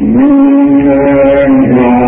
قادرين على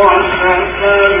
والقمر